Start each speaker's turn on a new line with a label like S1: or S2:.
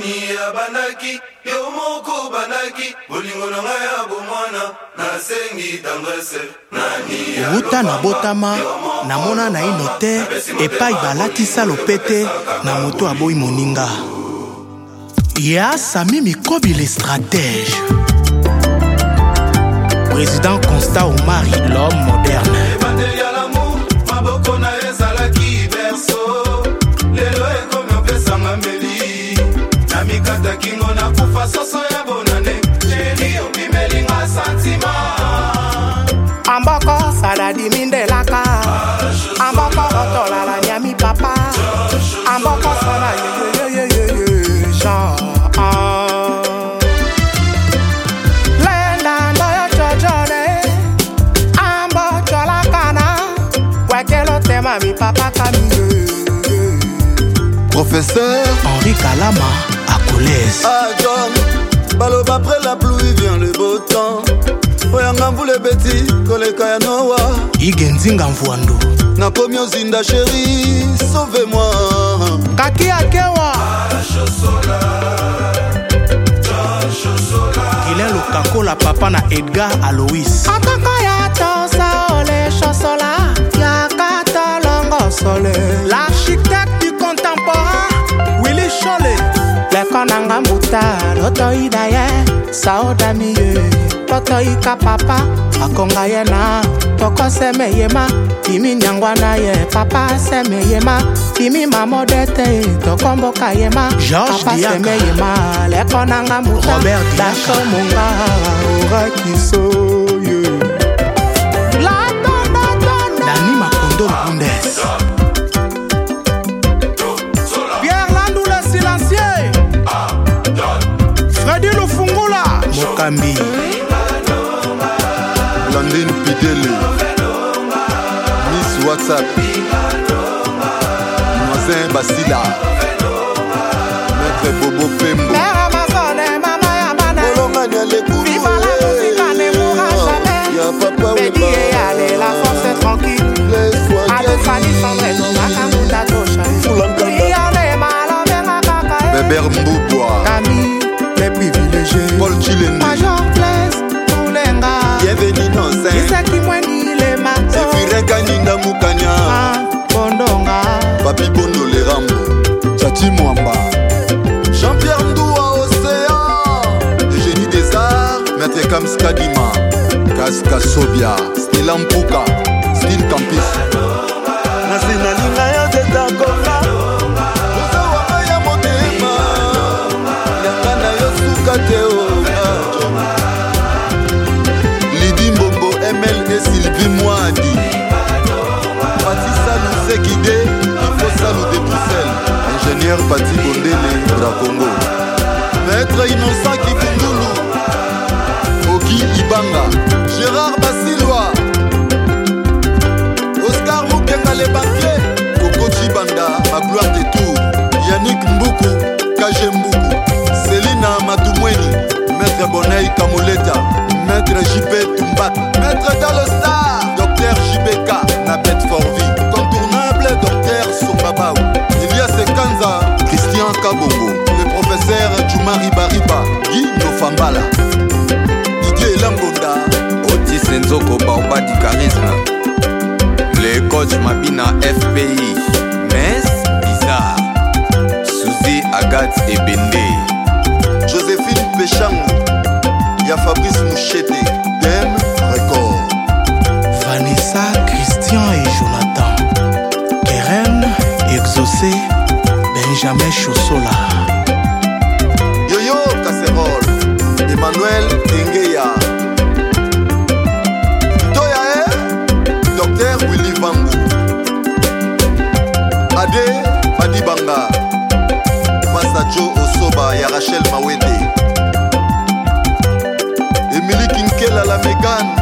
S1: moni abandaki yo moko obandaki bolingo na ngai ya bomwana nasengi tangese outa nabotama
S2: namona naino te epai balatisa lopete na moto aboyi moninga ya sami mikobi le stratège président constat omari l'homme moderne papa Professeur Henri Kalama
S1: à Ah John, baloba après la pluie vient le beau temps. oyanga le petit koleka ya nowa igenzinga Na nakomi ozinda chérie sauve moi kaki akewa
S2: l'Okako la papa na edgar alois
S3: ya soleil l'architecte du contemporain willy chole leko nanga mbuta lotoyi na ye saoda miye lotoyi ka papa akonga ye na toko seme yema timi nyangwa na ye papa seme yema timi mamodete toko mboka yema papa seme yema leko nanga mbuta dacho monga orakiso Miami,
S1: London Pidele, Miss WhatsApp, mazin Basila,
S3: Maître Bobo Fembo. Papa, oui, allez, la force est tranquille. Avec Fanny Sandrine, on va qu'à nous la gauche.
S1: Bébé Mboubois. Camille. les privilégiés Paul Chilenga
S3: Major Blaise Moulenga
S1: Bienvenue dans un
S3: Isaki Mweni le mato
S1: Efirenga Ninda Mukanya ah,
S3: Bondonga
S1: Papi Bondo le Rambo Tati Mwamba Jean-Pierre Ndoua Océan Le génie des arts Maître Kamskadima Kaska Sobia Stella Mpuka Style Campus Nasi nalinga ya pati bondele drakongo maître innocent kifundulu oki ibanga gérard basilwa oscar mokenga le banquier kokoti banda bagloire de tour yanik mbuku kaje mbuku selina matumweni maître bonei kamoleta maître jp mala didie elamboda otise nzoko baoba di charisme le coach mabina fpi mes bizar suzi agat ebende josephine peshango ya fabrice mushete bade badibanga pasa jo osoba ya rachel mawende emili kinkela la megane